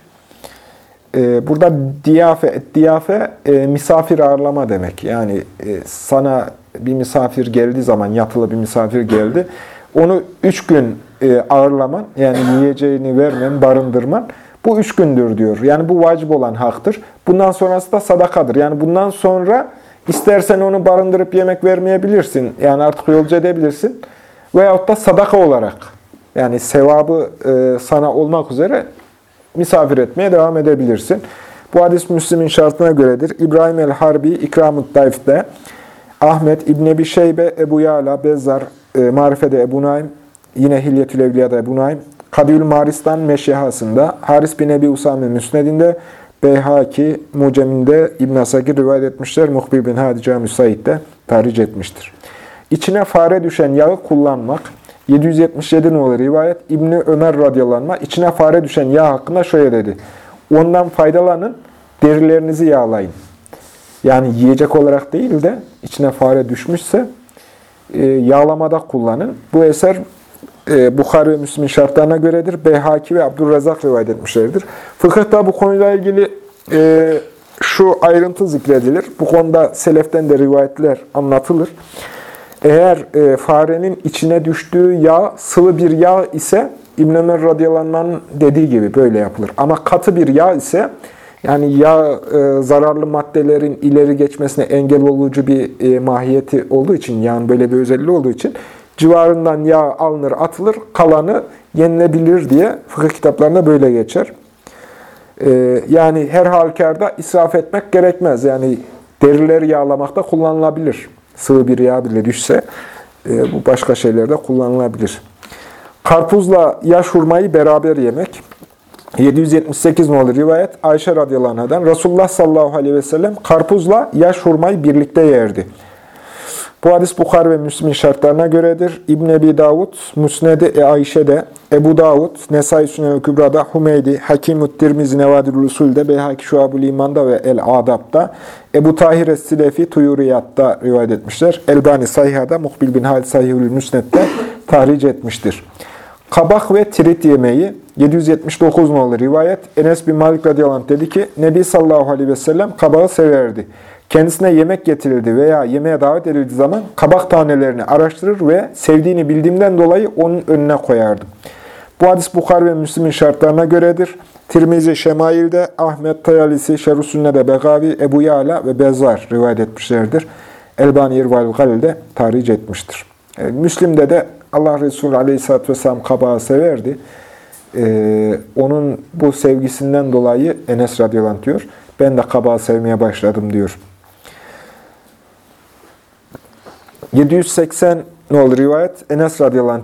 Ee, burada diyafe, diyafe e, misafir ağırlama demek. Yani e, sana bir misafir geldiği zaman, yatılı bir misafir geldi. Onu üç gün e, ağırlaman, yani yiyeceğini vermen, barındırman, bu üç gündür diyor. Yani bu vacip olan haktır. Bundan sonrası da sadakadır. Yani bundan sonra istersen onu barındırıp yemek vermeyebilirsin. Yani artık yolcu edebilirsin. Veyahut da sadaka olarak, yani sevabı e, sana olmak üzere misafir etmeye devam edebilirsin. Bu hadis Müslim'in şartına göredir. İbrahim el-Harbi, İkram-ı Dayf'de, Ahmet, İbn Ebi Şeybe, Ebu Yala, Bezzar, e, Marife'de Ebu Naim, yine Hilyetül Evliya'da Ebu Naim, Kadiyül Maristan Meşyahasında, Haris bin Ebi Usame Müsned'inde, Beyhaki Mucem'inde İbn Asakir rivayet etmişler. Muhbir bin Hadi Cami Said'de tarih etmiştir. İçine fare düşen yağı kullanmak, 777 numaralı rivayet İbni Ömer radıyallahu anh, içine fare düşen yağ hakkında şöyle dedi. Ondan faydalanın, derilerinizi yağlayın. Yani yiyecek olarak değil de içine fare düşmüşse e, yağlamada kullanın. Bu eser e, Bukhari ve Müslim'in şartlarına göredir. Beyhaki ve Abdurrazak rivayet etmişlerdir. Fıkıhta bu konuyla ilgili e, şu ayrıntı zikredilir. Bu konuda seleften de rivayetler anlatılır. Eğer e, farenin içine düştüğü yağ sıvı bir yağ ise İbn Ömer radıyallahu dediği gibi böyle yapılır. Ama katı bir yağ ise yani yağ e, zararlı maddelerin ileri geçmesine engel olucu bir e, mahiyeti olduğu için, yani böyle bir özelliği olduğu için civarından yağ alınır, atılır, kalanı yenilebilir diye fıkıh kitaplarında böyle geçer. E, yani her halükarda israf etmek gerekmez. Yani derileri yağlamakta kullanılabilir. Sıvı bir yağ bile düşse e, bu başka şeylerde kullanılabilir. Karpuzla yaş hurmayı beraber yemek. 778 numaralı rivayet Ayşe radıyallahu anh'dan Resulullah sallallahu aleyhi ve sellem karpuzla yaş hurmayı birlikte yerdi. Bu hadis Bukhar ve Müslim'in şartlarına göredir. İbn Ebi Davud, Musned-i e Ayşe'de, Ebu Davud, Nesai Sünnel Kübra'da, Humeydi, Hakim-ü Tirmizi Nevadir Usul'de, Beyhaki Şuab-ül İman'da ve El-Adab'da, Ebu Tahir Es-Silefi Tuyuriyat'ta rivayet etmişler. Elbani Sayha'da, Muhbil bin Halid Sahihül Müsned'de tahric etmiştir. Kabak ve tirit yemeği 779 nolu rivayet. Enes bin Malik radıyallahu anh dedi ki Nebi sallallahu aleyhi ve sellem kabağı severdi. Kendisine yemek getirildi veya yemeğe davet edildiği zaman kabak tanelerini araştırır ve sevdiğini bildiğimden dolayı onun önüne koyardım. Bu hadis Bukhar ve Müslim'in şartlarına göredir. Tirmizi Şemail'de, Ahmet Tayalisi, Şerhüsünne'de Begavi, Ebu Yala ve Bezar rivayet etmişlerdir. Elbani İrval Galil'de tarih etmiştir. E, Müslim'de de Allah Resulü Aleyhisselatü Vesselam kabağı severdi. Ee, onun bu sevgisinden dolayı Enes radıyallahu diyor. Ben de kabağı sevmeye başladım diyor. 780 ne olur rivayet Enes radıyallahu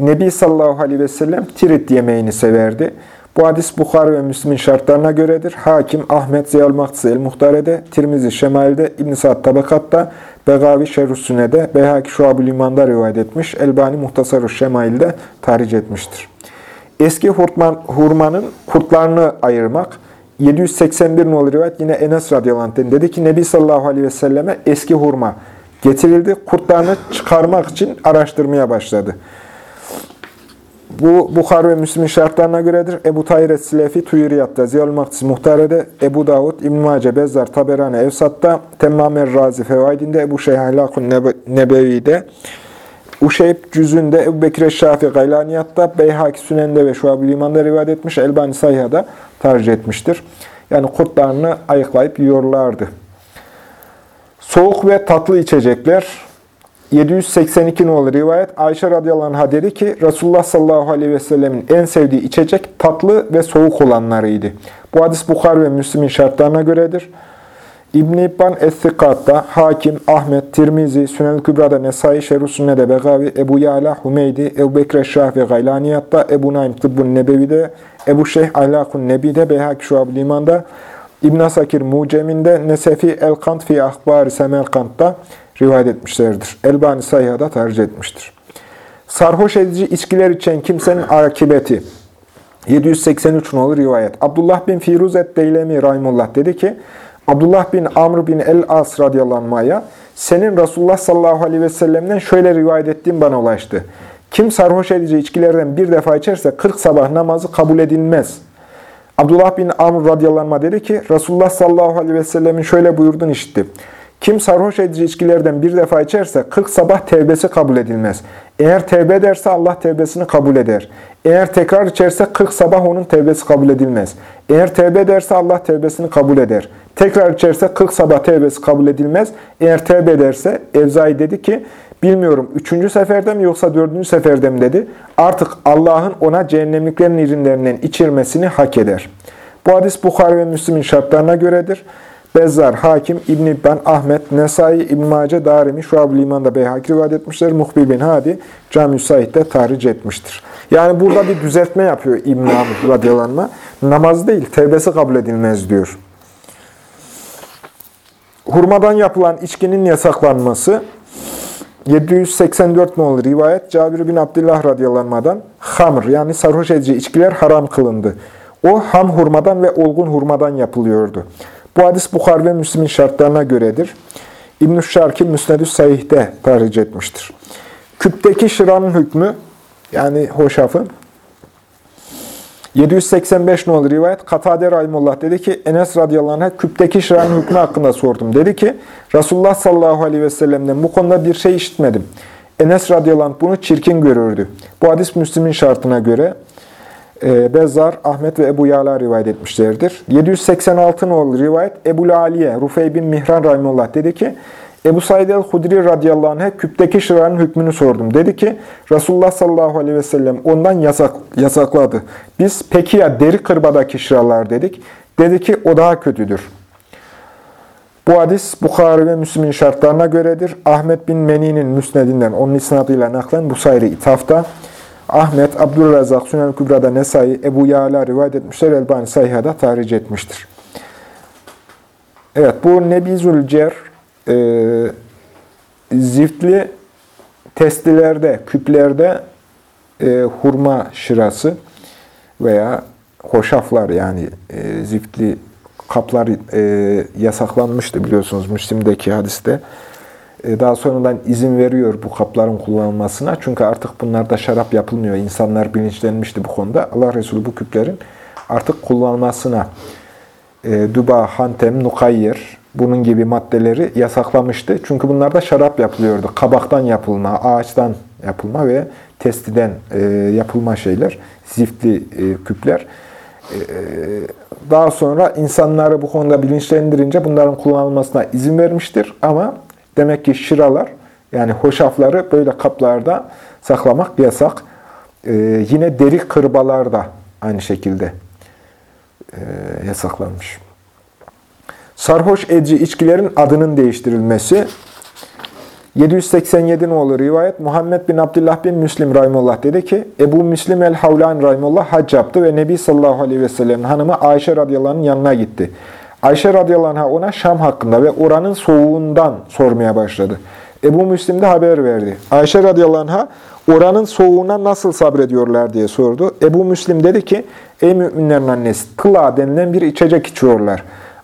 Nebi sallallahu aleyhi ve sellem tirit yemeğini severdi. Bu hadis Bukhari ve Müslim'in şartlarına göredir. Hakim Ahmet Ziyal Maktisi El-Muhtare'de, Tirmizi Şemail'de, İbn-i Sa'd Tabakat'ta, Begavi Şerhüsüne'de, Beyhaki Şuab-ül İman'da rivayet etmiş. Elbani Muhtasar-ı Şemail'de tarih etmiştir. Eski hurman, hurmanın kurtlarını ayırmak. 781 nolu rivayet yine Enes radıyallahu dedi ki Nebi sallallahu aleyhi ve selleme eski hurma getirildi. Kurtlarını çıkarmak için araştırmaya başladı. Bu Bukhar ve Müslim'in şartlarına göredir. Ebu Tahir Es-Silefi Tuyuriyat'ta, Ziyal Maktis Muhtare'de, Ebu Davud, İbn-i Mace, Bezzar, Taberani, Evsat'ta, Temmamer Razi Fevaidinde, Ebu Şeyh Ahlakun Nebevi'de, Uşeyb Cüzünde, Ebu Bekir Şafi Gaylaniyat'ta, Beyhaki Sünen'de ve Şuab-ı Liman'da rivayet etmiş, Elbani Sayha'da tercih etmiştir. Yani kurtlarını ayıklayıp yiyorlardı. Soğuk ve tatlı içecekler, 782 nolu rivayet Ayşe radıyallahu anh'a dedi ki Resulullah sallallahu aleyhi ve sellemin en sevdiği içecek tatlı ve soğuk olanlarıydı. Bu hadis Bukhar ve Müslim'in şartlarına göredir. İbn-i İbban Es-Sikat'ta, Hakim, Ahmet, Tirmizi, Sünel Kübra'da, Nesai, Sünne'de, Begavi, Ebu Yala, Hümeydi, Ebu Bekre Şah ve Gaylaniyat'ta, Ebu Naim Tıbbun Nebevi'de, Ebu Şeyh Ahlakun Nebi'de, Beyhak Şuab Liman'da, İbn Asakir Mucem'inde, Nesefi El-Kant fi Semerkant'ta rivayet etmişlerdir. Elbani Sayha'da tercih etmiştir. Sarhoş edici içkiler içen kimsenin akibeti 783 olur rivayet. Abdullah bin Firuz et-Deylemi Rahimullah dedi ki, Abdullah bin Amr bin el-As radıyallahu anh'a senin Resulullah sallallahu aleyhi ve sellem'den şöyle rivayet ettiğin bana ulaştı. Kim sarhoş edici içkilerden bir defa içerse 40 sabah namazı kabul edilmez. Abdullah bin Amr radıyallahu dedi ki Resulullah sallallahu aleyhi ve sellemin şöyle buyurduğunu işitti. Kim sarhoş edici içkilerden bir defa içerse 40 sabah tevbesi kabul edilmez. Eğer tevbe ederse Allah tevbesini kabul eder. Eğer tekrar içerse 40 sabah onun tevbesi kabul edilmez. Eğer tevbe ederse Allah tevbesini kabul eder. Tekrar içerse 40 sabah tevbesi kabul edilmez. Eğer tevbe ederse Evzai dedi ki bilmiyorum üçüncü seferde mi yoksa dördüncü seferde mi dedi. Artık Allah'ın ona cehennemliklerin irinlerinden içirmesini hak eder. Bu hadis Bukhari ve Müslim'in şartlarına göredir. Bezzar, Hakim, İbn İbban, Ahmet, Nesai, İbn Mace, Darimi, Şuab-ı Liman'da Beyhaki rivayet etmişler. Muhbir bin Hadi, Cami-i Said'de tahric etmiştir. Yani burada bir düzeltme yapıyor İbn Amr radyalanma. Namaz değil, tevbesi kabul edilmez diyor. Hurmadan yapılan içkinin yasaklanması 784 nolu rivayet Cabir bin Abdullah radyalanmadan hamr yani sarhoş edici içkiler haram kılındı. O ham hurmadan ve olgun hurmadan yapılıyordu. Bu hadis Bukhar ve Müslim'in şartlarına göredir. İbn-i Şarki Müsned-ü Sahih'te tahric etmiştir. Küpteki şıranın hükmü, yani hoşafı, 785 nolu rivayet Katade Rahimullah dedi ki Enes radıyallahu anh'a küpteki şıranın hükmü hakkında sordum. Dedi ki Resulullah sallallahu aleyhi ve sellem'den bu konuda bir şey işitmedim. Enes radıyallahu anh bunu çirkin görürdü. Bu hadis Müslim'in şartına göre e, Bezzar, Ahmet ve Ebu Yala rivayet etmişlerdir. 786 nolu rivayet Ebu Aliye, Rufey bin Mihran Rahimullah dedi ki, Ebu Said el-Hudri radıyallahu anh'a küpteki şıranın hükmünü sordum. Dedi ki, Resulullah sallallahu aleyhi ve sellem ondan yasak, yasakladı. Biz peki ya deri kırbadaki şıralar dedik. Dedi ki o daha kötüdür. Bu hadis Bukhari ve Müslim'in şartlarına göredir. Ahmet bin Meni'nin müsnedinden, onun isnadıyla naklen bu sayri ithafta. Ahmet, Abdülrezzak, Sünen Kübra'da Nesai, Ebu Yala rivayet etmişler. Elbani Sayha'da tahric etmiştir. Evet, bu Nebizül Cer e, ziftli testilerde, küplerde e, hurma şırası veya hoşaflar yani e, ziftli kaplar e, yasaklanmıştı biliyorsunuz Müslim'deki hadiste. E, daha sonradan izin veriyor bu kapların kullanılmasına. Çünkü artık bunlarda şarap yapılmıyor. İnsanlar bilinçlenmişti bu konuda. Allah Resulü bu küplerin artık kullanılmasına e, duba, hantem, nukayyer bunun gibi maddeleri yasaklamıştı. Çünkü bunlarda şarap yapılıyordu. Kabaktan yapılma, ağaçtan yapılma ve testiden e, yapılma şeyler, ziftli e, küpler. E, daha sonra insanları bu konuda bilinçlendirince bunların kullanılmasına izin vermiştir. Ama demek ki şıralar, yani hoşafları böyle kaplarda saklamak yasak. E, yine deri kırbalar da aynı şekilde e, yasaklanmış. Sarhoş edici içkilerin adının değiştirilmesi. 787 olur rivayet. Muhammed bin Abdullah bin Müslim Rahimullah dedi ki, Ebu Müslim el-Havlan Rahimullah hac yaptı ve Nebi sallallahu aleyhi ve sellem'in hanımı Ayşe radıyallahu yanına gitti. Ayşe radıyallahu ona Şam hakkında ve oranın soğuğundan sormaya başladı. Ebu Müslim de haber verdi. Ayşe radıyallahu oranın soğuğuna nasıl sabrediyorlar diye sordu. Ebu Müslim dedi ki, ey müminlerin annesi, kıla denilen bir içecek içiyorlar.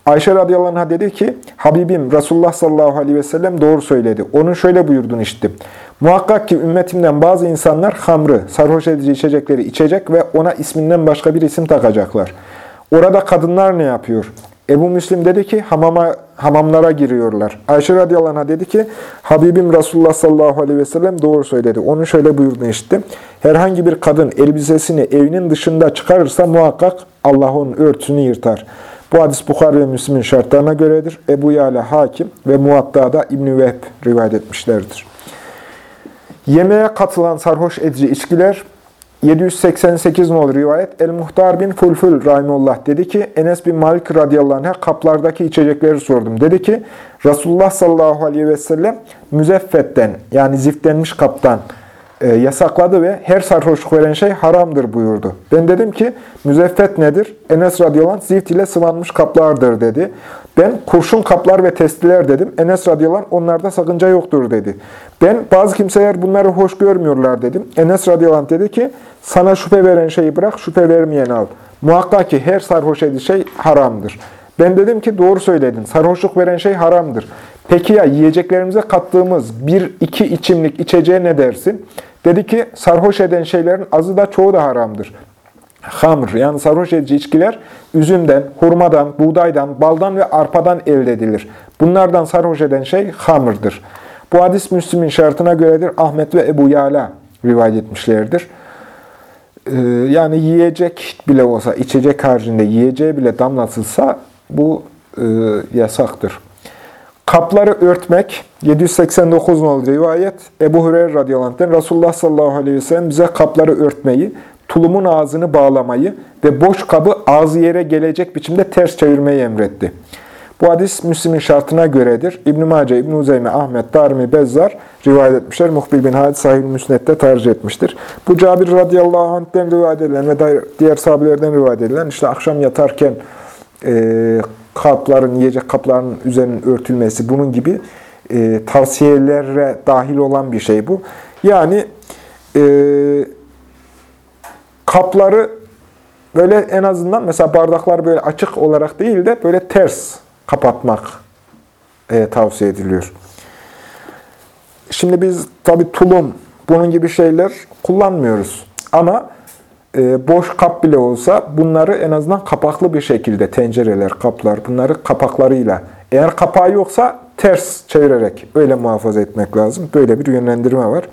Ayşe radıyallahu anh'a dedi ki, Habibim Resulullah sallallahu aleyhi ve sellem doğru söyledi. Onun şöyle buyurduğunu işittim. Muhakkak ki ümmetimden bazı insanlar hamrı, sarhoş edici içecekleri içecek ve ona isminden başka bir isim takacaklar. Orada kadınlar ne yapıyor? Ebu Müslim dedi ki hamama, hamamlara giriyorlar. Ayşe radıyallahu anh'a dedi ki Habibim Resulullah sallallahu aleyhi ve sellem doğru söyledi. Onun şöyle buyurduğunu işittim. Herhangi bir kadın elbisesini evinin dışında çıkarırsa muhakkak Allah onun örtüsünü yırtar. Bu hadis Bukhari ve Müslim'in şartlarına göredir. Ebu Yala Hakim ve Muatta'da İbn-i Vehb rivayet etmişlerdir. Yemeğe katılan sarhoş edici içkiler 788 nolu rivayet El-Muhtar bin Fulful Rahimullah dedi ki Enes bin Malik radıyallahu anh'a kaplardaki içecekleri sordum. Dedi ki Resulullah sallallahu aleyhi ve sellem müzeffetten yani ziftlenmiş kaptan e, yasakladı ve her sarhoşluk veren şey haramdır buyurdu. Ben dedim ki müzeffet nedir? Enes radıyallahu zift ile sıvanmış kaplardır dedi. Ben kurşun kaplar ve testiler dedim. Enes radıyallahu onlarda sakınca yoktur dedi. Ben bazı kimseler bunları hoş görmüyorlar dedim. Enes radıyallahu dedi ki sana şüphe veren şeyi bırak şüphe vermeyeni al. Muhakkak ki her sarhoş edici şey haramdır. Ben dedim ki doğru söyledin. Sarhoşluk veren şey haramdır. Peki ya yiyeceklerimize kattığımız bir iki içimlik içeceğe ne dersin? Dedi ki sarhoş eden şeylerin azı da çoğu da haramdır. Hamr yani sarhoş edici içkiler üzümden, hurmadan, buğdaydan, baldan ve arpadan elde edilir. Bunlardan sarhoş eden şey hamırdır. Bu hadis Müslüm'ün şartına göredir. Ahmet ve Ebu Yala rivayet etmişlerdir. Ee, yani yiyecek bile olsa, içecek haricinde yiyeceğe bile damlatılsa bu e, yasaktır. Kapları örtmek, 789 nol rivayet, Ebu Hureyre radıyallahu anh'ten Resulullah sallallahu aleyhi ve sellem bize kapları örtmeyi, tulumun ağzını bağlamayı ve boş kabı ağzı yere gelecek biçimde ters çevirmeyi emretti. Bu hadis Müslim'in şartına göredir. İbn-i Mace, İbn-i Uzeyme, Ahmet, Darmi, Bezzar rivayet etmişler. Muhbil bin Hadis sahih Müsnet'te tercih etmiştir. Bu Cabir radıyallahu anh'ten rivayet edilen ve diğer sahabelerden rivayet edilen işte akşam yatarken e, kapların, yiyecek kapların üzerinin örtülmesi bunun gibi e, tavsiyelere dahil olan bir şey bu. Yani e, kapları böyle en azından mesela bardaklar böyle açık olarak değil de böyle ters kapatmak e, tavsiye ediliyor. Şimdi biz tabi tulum, bunun gibi şeyler kullanmıyoruz. Ama boş kap bile olsa bunları en azından kapaklı bir şekilde tencereler, kaplar bunları kapaklarıyla eğer kapağı yoksa ters çevirerek öyle muhafaza etmek lazım. Böyle bir yönlendirme var.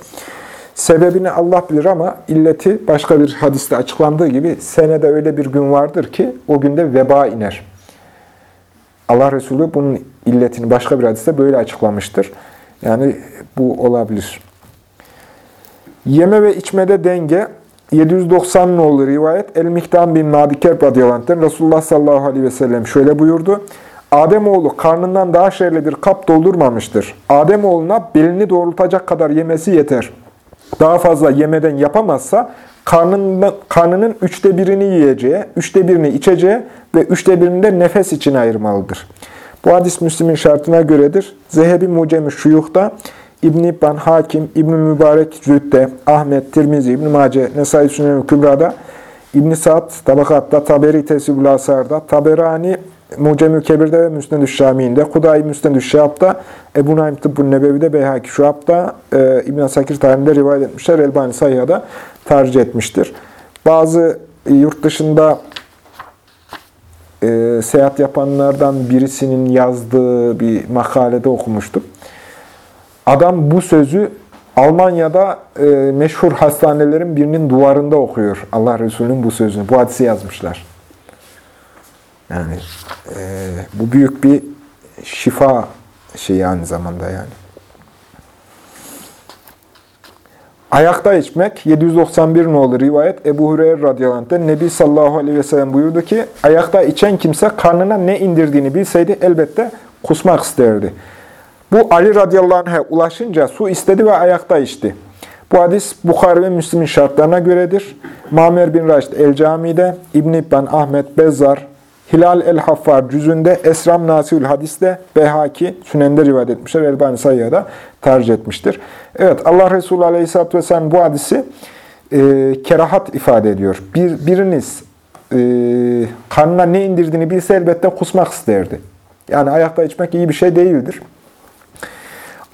Sebebini Allah bilir ama illeti başka bir hadiste açıklandığı gibi senede öyle bir gün vardır ki o günde veba iner. Allah Resulü bunun illetini başka bir hadiste böyle açıklamıştır. Yani bu olabilir. Yeme ve içmede denge 790 nolu rivayet El-Miktam bin Nadiker radıyallahu Resulullah sallallahu aleyhi ve sellem şöyle buyurdu. Ademoğlu karnından daha şerli bir kap doldurmamıştır. Ademoğluna belini doğrultacak kadar yemesi yeter. Daha fazla yemeden yapamazsa karnının, karnının üçte birini yiyeceği, üçte birini içeceği ve üçte birini de nefes için ayırmalıdır. Bu hadis Müslim'in şartına göredir. Zehebi Mucem-i Şuyuh'da İbn-i İbban Hakim, İbn-i Mübarek Züdde, Ahmet, Tirmizi, İbn-i Mace, Nesai Sünnel-i Kübra'da, İbn-i Sa'd, Tabakat'ta, Taberi Tesibül Asar'da, Taberani, Mucemül Kebir'de ve Müsned-ü Şami'inde, Kudayi Müsned-ü Şehab'da, Ebu Naim Tıbbun Nebevi'de, Beyhaki Şuhab'da, e, İbn-i Sakir tarihinde rivayet etmişler. Elbani Sayya'da tercih etmiştir. Bazı yurt dışında e, seyahat yapanlardan birisinin yazdığı bir makalede okumuştum. Adam bu sözü Almanya'da e, meşhur hastanelerin birinin duvarında okuyor. Allah Resulü'nün bu sözünü. Bu hadisi yazmışlar. Yani e, bu büyük bir şifa şeyi aynı zamanda yani. Ayakta içmek 791 nolu rivayet Ebu Hureyre radıyallahu Nebi sallallahu aleyhi ve sellem buyurdu ki ayakta içen kimse karnına ne indirdiğini bilseydi elbette kusmak isterdi. Bu Ali radıyallahu anh'a ulaşınca su istedi ve ayakta içti. Bu hadis Bukhari ve Müslim'in şartlarına göredir. Mamer bin Raşid el-Cami'de, İbn-i İbban, Ahmet, Bezzar, Hilal el-Haffar cüzünde, Esram Nasiül Hadis'te, Behaki Sünen'de rivayet etmişler. Elbani Sayya'da tercih etmiştir. Evet Allah Resulü Aleyhisselatü Vesselam bu hadisi e, kerahat ifade ediyor. Bir, biriniz e, kanına ne indirdiğini bilse elbette kusmak isterdi. Yani ayakta içmek iyi bir şey değildir.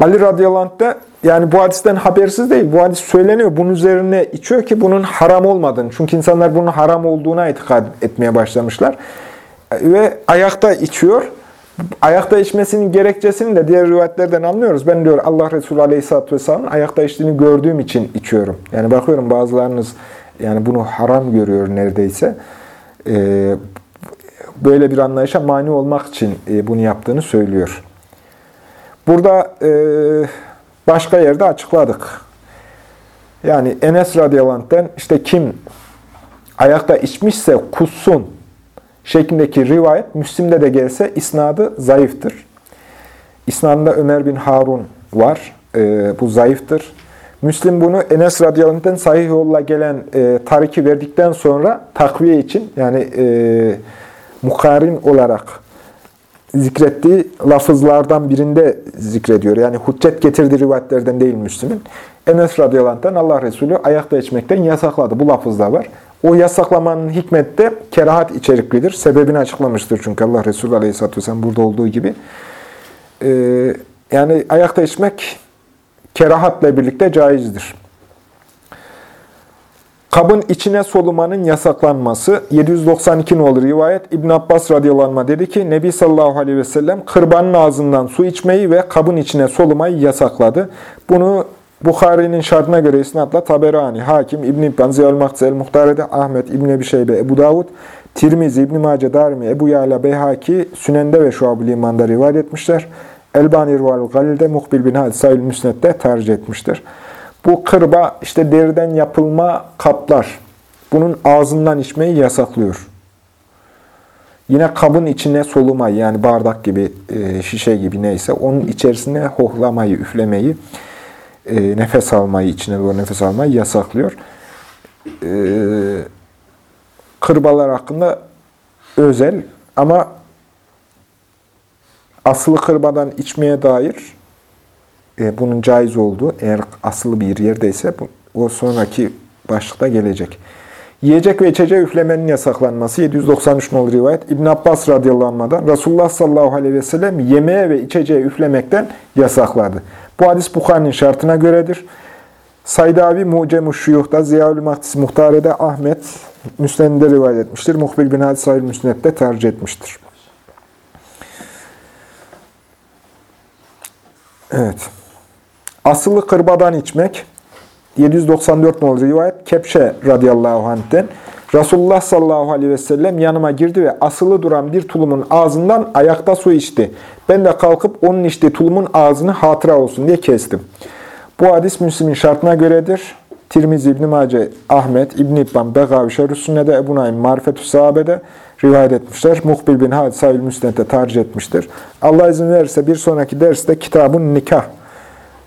Ali radıyallahu anh da yani bu hadisten habersiz değil. Bu hadis söyleniyor. Bunun üzerine içiyor ki bunun haram olmadığını. Çünkü insanlar bunun haram olduğuna itikad etmeye başlamışlar. Ve ayakta içiyor. Ayakta içmesinin gerekçesini de diğer rivayetlerden anlıyoruz. Ben diyor Allah Resulü Aleyhisselatü Vesselam'ın ayakta içtiğini gördüğüm için içiyorum. Yani bakıyorum bazılarınız yani bunu haram görüyor neredeyse. Ee, böyle bir anlayışa mani olmak için e, bunu yaptığını söylüyor. Burada e, başka yerde açıkladık. Yani Enes radıyallahu işte kim ayakta içmişse kussun şeklindeki rivayet Müslim'de de gelse isnadı zayıftır. İsnadında Ömer bin Harun var. E, bu zayıftır. Müslim bunu Enes radıyallahu sahih yolla gelen e, tariki verdikten sonra takviye için yani e, mukarin olarak zikrettiği lafızlardan birinde zikrediyor. Yani hüccet getirdiği rivayetlerden değil Müslüm'ün. Enes radıyallahu Allah Resulü ayakta içmekten yasakladı. Bu lafızda var. O yasaklamanın hikmeti de kerahat içeriklidir. Sebebini açıklamıştır çünkü Allah Resulü aleyhisselatü vesselam burada olduğu gibi. Ee, yani ayakta içmek kerahatla birlikte caizdir. Kabın içine solumanın yasaklanması 792 olur rivayet. İbn Abbas radıyallahu dedi ki Nebi sallallahu aleyhi ve sellem kırbanın ağzından su içmeyi ve kabın içine solumayı yasakladı. Bunu Bukhari'nin şartına göre isnatla Taberani, Hakim, İbn İbn, Ziyal Mahdi el-Muhtare'de Ahmet, İbn Ebi Şeybe, Ebu Davud, Tirmizi, İbn Mace, Darimi, Ebu Yala, Beyhaki, Sünende ve Şuab-ı Liman'da rivayet etmişler. Elbani Rival Galil'de Muhbil bin Hadisayül Müsnet'te tercih etmiştir. Bu kırba işte deriden yapılma kaplar. Bunun ağzından içmeyi yasaklıyor. Yine kabın içine solumayı yani bardak gibi, e, şişe gibi neyse onun içerisine hohlamayı, üflemeyi, e, nefes almayı, içine doğru nefes almayı yasaklıyor. E, kırbalar hakkında özel ama asılı kırbadan içmeye dair e, bunun caiz olduğu, eğer asılı bir yerdeyse bu, o sonraki başlıkta gelecek. Yiyecek ve içeceği üflemenin yasaklanması 793 nolu rivayet. İbn Abbas radıyallahu anh'dan Resulullah sallallahu aleyhi ve sellem yemeğe ve içeceği üflemekten yasakladı. Bu hadis Bukhari'nin şartına göredir. Said abi Mucem-i Şuyuh'da, Ziyaül Mahdis Muhtare'de Ahmet Müsned'de rivayet etmiştir. Muhbil bin Hadis Sahil Müsned'de tercih etmiştir. Evet. Asılı kırbadan içmek 794 nolu rivayet Kepşe radıyallahu anh'ten Resulullah sallallahu aleyhi ve sellem yanıma girdi ve asılı duran bir tulumun ağzından ayakta su içti. Ben de kalkıp onun içtiği tulumun ağzını hatıra olsun diye kestim. Bu hadis Müslim'in şartına göredir. Tirmizi İbn Mace, Ahmet, İbn İbban, Begavi, Şerüsünne'de, Ebu Naim, Marifetü Sahabe'de rivayet etmişler. Muhbil bin Hadisayül Müsned'de tercih etmiştir. Allah izin verirse bir sonraki derste kitabın nikah